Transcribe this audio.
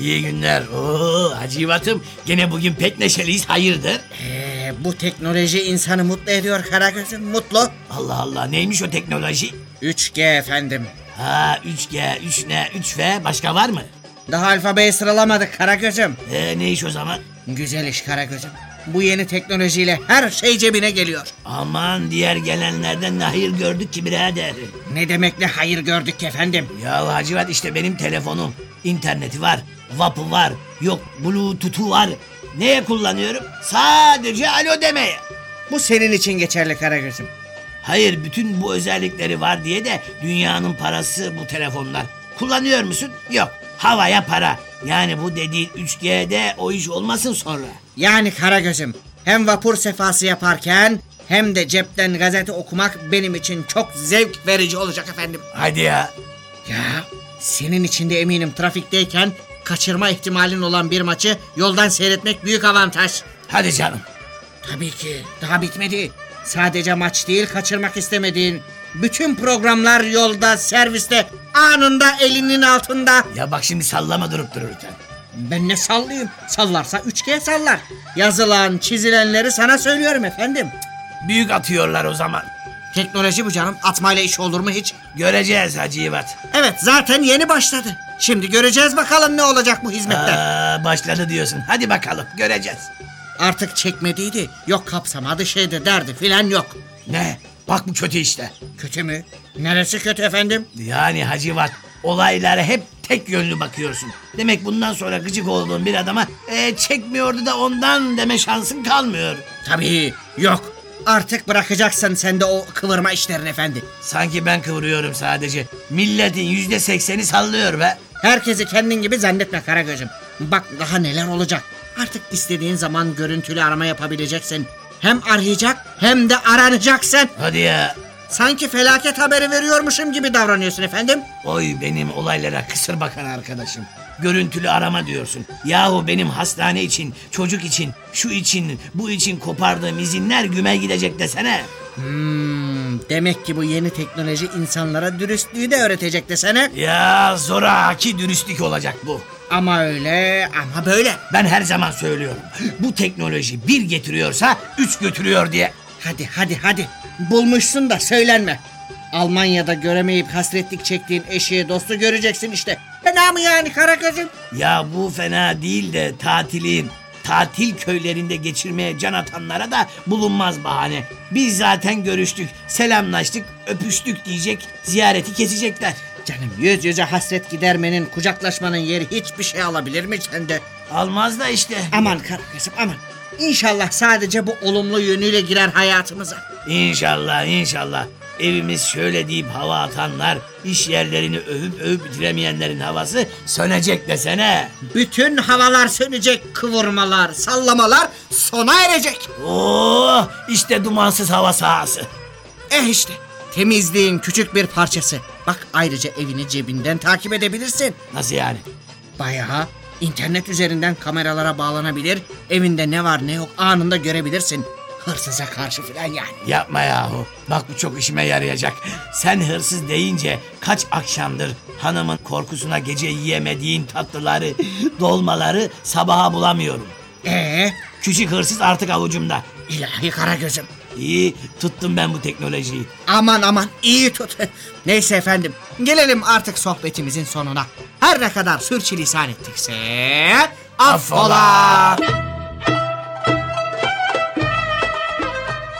İyi günler. Oo, Hacivat'ım gene bugün pek neşeliyiz. Hayırdır? Ee, bu teknoloji insanı mutlu ediyor Karagöz'üm mutlu. Allah Allah neymiş o teknoloji? 3G efendim. Ha 3G, 3N, 3F başka var mı? Daha alfabeyi sıralamadık Karagöz'üm. Ee, ne iş o zaman? Güzel iş Karagöz'üm. Bu yeni teknolojiyle her şey cebine geliyor. Aman diğer gelenlerden ne hayır gördük ki birader. Ne demek ne hayır gördük efendim. Ya Hacivat işte benim telefonum. interneti var, vapı var, yok bluetooth'u var. Neye kullanıyorum? Sadece alo demeye. Bu senin için geçerli Karagöz'üm. Hayır bütün bu özellikleri var diye de dünyanın parası bu telefonlar. Kullanıyor musun? Yok. Havaya para. Yani bu dediğin 3G'de o iş olmasın sonra. Yani Karagöz'üm hem vapur sefası yaparken hem de cepten gazete okumak benim için çok zevk verici olacak efendim. Hadi ya. Ya senin için de eminim trafikteyken kaçırma ihtimalin olan bir maçı yoldan seyretmek büyük avantaj. Hadi canım. Tabii ki daha bitmedi. Sadece maç değil kaçırmak istemediğin bütün programlar yolda, serviste, anında elinin altında. Ya bak şimdi sallama durup dururken. Ben ne sallayayım? Sallarsa 3G sallar. Yazılan, çizilenleri sana söylüyorum efendim. Büyük atıyorlar o zaman. Teknoloji bu canım. Atmayla iş olur mu hiç? Göreceğiz Hacı İvat. Evet zaten yeni başladı. Şimdi göreceğiz bakalım ne olacak bu hizmetler. Aa, başladı diyorsun. Hadi bakalım göreceğiz. Artık çekmediydi. Yok kapsamadı şeydi derdi filan yok. Ne? Bak bu kötü işte. Kötü mü? Neresi kötü efendim? Yani Hacı İvat olaylara hep tek yönlü bakıyorsun. Demek bundan sonra gıcık olduğun bir adama e, çekmiyordu da ondan deme şansın kalmıyor. Tabii yok. Artık bırakacaksın sen de o kıvırma işlerini efendi. Sanki ben kıvırıyorum sadece. Milletin yüzde sekseni sallıyor be. Herkesi kendin gibi zannetme Karagöz'üm. Bak daha neler olacak. Artık istediğin zaman görüntülü arama yapabileceksin. Hem arayacak hem de aranacaksın. Hadi ya. Sanki felaket haberi veriyormuşum gibi davranıyorsun efendim. Oy benim olaylara kısır bakan arkadaşım. Görüntülü arama diyorsun. Yahu benim hastane için, çocuk için, şu için, bu için kopardığım izinler güme gidecek desene. Hmm, demek ki bu yeni teknoloji insanlara dürüstlüğü de öğretecek desene. Ya zoraki dürüstlük olacak bu. Ama öyle ama böyle. Ben her zaman söylüyorum. Bu teknoloji bir getiriyorsa üç götürüyor diye. Hadi hadi hadi. Bulmuşsun da söylenme. Almanya'da göremeyip hasretlik çektiğin eşi dostu göreceksin işte. Fena mı yani Karagöz'üm? Ya bu fena değil de tatilin, tatil köylerinde geçirmeye can atanlara da bulunmaz bahane. Biz zaten görüştük, selamlaştık, öpüştük diyecek, ziyareti kesecekler. Canım yüz yüze hasret gidermenin, kucaklaşmanın yeri hiçbir şey alabilir mi sende? Almaz da işte. Aman Karagöz'üm aman. İnşallah sadece bu olumlu yönüyle girer hayatımıza. İnşallah inşallah. Evimiz şöyle deyip hava atanlar, iş yerlerini övüp övüp bitiremeyenlerin havası sönecek desene. Bütün havalar sönecek, kıvırmalar, sallamalar sona erecek. Oo, işte dumansız hava sahası. Eh işte temizliğin küçük bir parçası. Bak ayrıca evini cebinden takip edebilirsin. Nasıl yani? Bayağı internet üzerinden kameralara bağlanabilir, evinde ne var ne yok anında görebilirsin. Hırsıza karşı filan yani. Yapma yahu. Bak bu çok işime yarayacak. Sen hırsız deyince kaç akşamdır hanımın korkusuna gece yiyemediğin tatlıları, dolmaları sabaha bulamıyorum. Ee, Küçük hırsız artık avucumda. ilahi Karagöz'üm. İyi tuttum ben bu teknolojiyi. Aman aman iyi tut. Neyse efendim gelelim artık sohbetimizin sonuna. Her ne kadar sürçülisan ettikse affola.